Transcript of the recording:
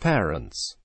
parents.